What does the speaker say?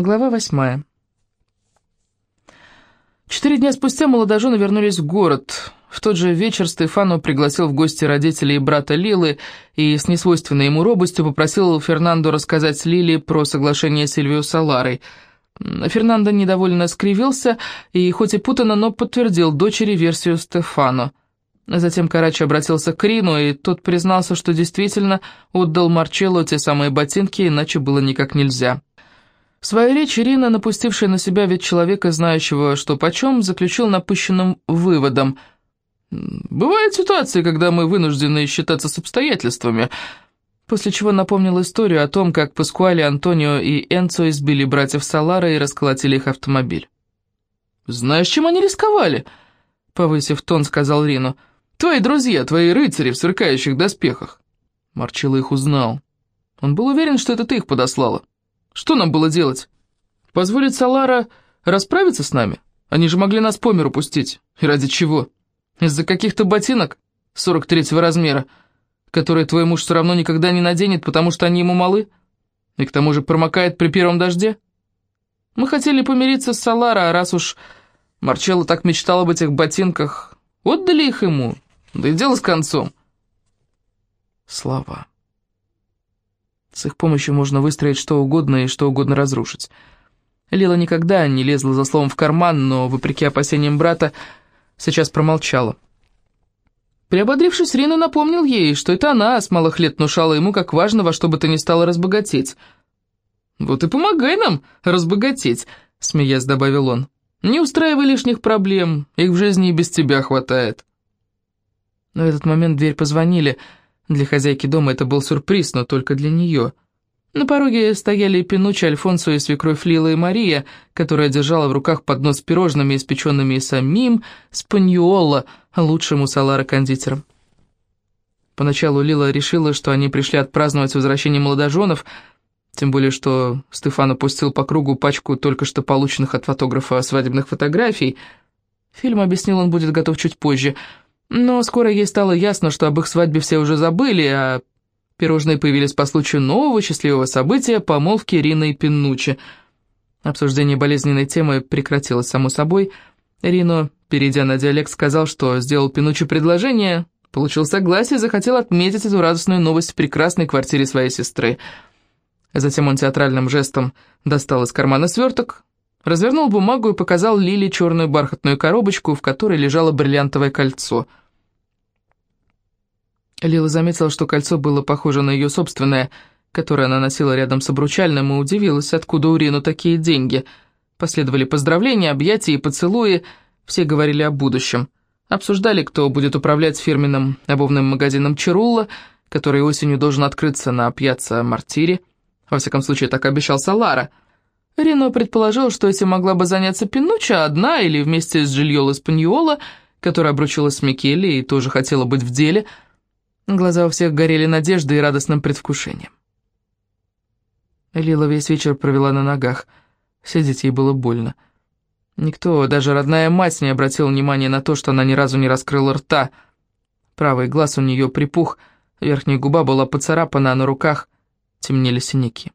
Глава восьмая. Четыре дня спустя молодожены вернулись в город. В тот же вечер Стефано пригласил в гости родителей и брата Лилы и с несвойственной ему робостью попросил Фернандо рассказать Лиле про соглашение Сильвио Саларой. Фернандо недовольно скривился и, хоть и путано, но подтвердил дочери версию Стефано. Затем Карачи обратился к Рину, и тот признался, что действительно отдал Марчелло те самые ботинки, иначе было никак нельзя. В своей речи Ирина, напустившая на себя вид человека, знающего, что почем, заключил напыщенным выводом. «Бывают ситуации, когда мы вынуждены считаться с обстоятельствами», после чего напомнил историю о том, как Паскуали, Антонио и Энцо избили братьев Салара и расколотили их автомобиль. «Знаешь, чем они рисковали?» — повысив тон, сказал Рину. «Твои друзья, твои рыцари в сверкающих доспехах». Марчелло их узнал. Он был уверен, что это ты их подослала. Что нам было делать? Позволить Салара расправиться с нами? Они же могли нас по миру пустить. И ради чего? Из-за каких-то ботинок 43-го размера, которые твой муж все равно никогда не наденет, потому что они ему малы? И к тому же промокает при первом дожде? Мы хотели помириться с Салара, а раз уж Марчелло так мечтал об этих ботинках, отдали их ему, да и дело с концом. Слова. С их помощью можно выстроить что угодно и что угодно разрушить. Лила никогда не лезла за словом в карман, но, вопреки опасениям брата, сейчас промолчала. Приободрившись, Рина напомнил ей, что это она с малых лет внушала ему, как важно во что бы то ни стало разбогатеть. «Вот и помогай нам разбогатеть», — смеясь добавил он. «Не устраивай лишних проблем, их в жизни и без тебя хватает». Но в этот момент в дверь позвонили — для хозяйки дома это был сюрприз, но только для нее. На пороге стояли Пинуччи, Альфонсо и свекровь Лила и Мария, которая держала в руках поднос с пирожными, испеченными и самим Спаньюоло, лучшему Салара-кондитером. Поначалу Лила решила, что они пришли отпраздновать возвращение молодоженов, тем более что Стефан пустил по кругу пачку только что полученных от фотографа свадебных фотографий. Фильм, объяснил, он будет готов чуть позже — но скоро ей стало ясно, что об их свадьбе все уже забыли, а пирожные появились по случаю нового счастливого события – помолвки Рины и Пиннучи. Обсуждение болезненной темы прекратилось само собой. Рино, перейдя на диалект, сказал, что сделал Пинучи предложение, получил согласие и захотел отметить эту радостную новость в прекрасной квартире своей сестры. Затем он театральным жестом достал из кармана сверток, развернул бумагу и показал Лиле черную бархатную коробочку, в которой лежало бриллиантовое кольцо. Лила заметила, что кольцо было похоже на ее собственное, которое она носила рядом с обручальным, и удивилась, откуда у Рину такие деньги. Последовали поздравления, объятия и поцелуи, все говорили о будущем. Обсуждали, кто будет управлять фирменным обувным магазином «Чирулла», который осенью должен открыться на пьяцца Мартире. Во всяком случае, так обещал Салара – Рено предположил, что этим могла бы заняться Пинуча одна или вместе с Жильоло Спаньола, которая обручилась с Микелли и тоже хотела быть в деле. Глаза у всех горели надеждой и радостным предвкушением. Лила весь вечер провела на ногах. Сидеть ей было больно. Никто, даже родная мать, не обратил внимания на то, что она ни разу не раскрыла рта. Правый глаз у нее припух, верхняя губа была поцарапана, а на руках темнели синяки.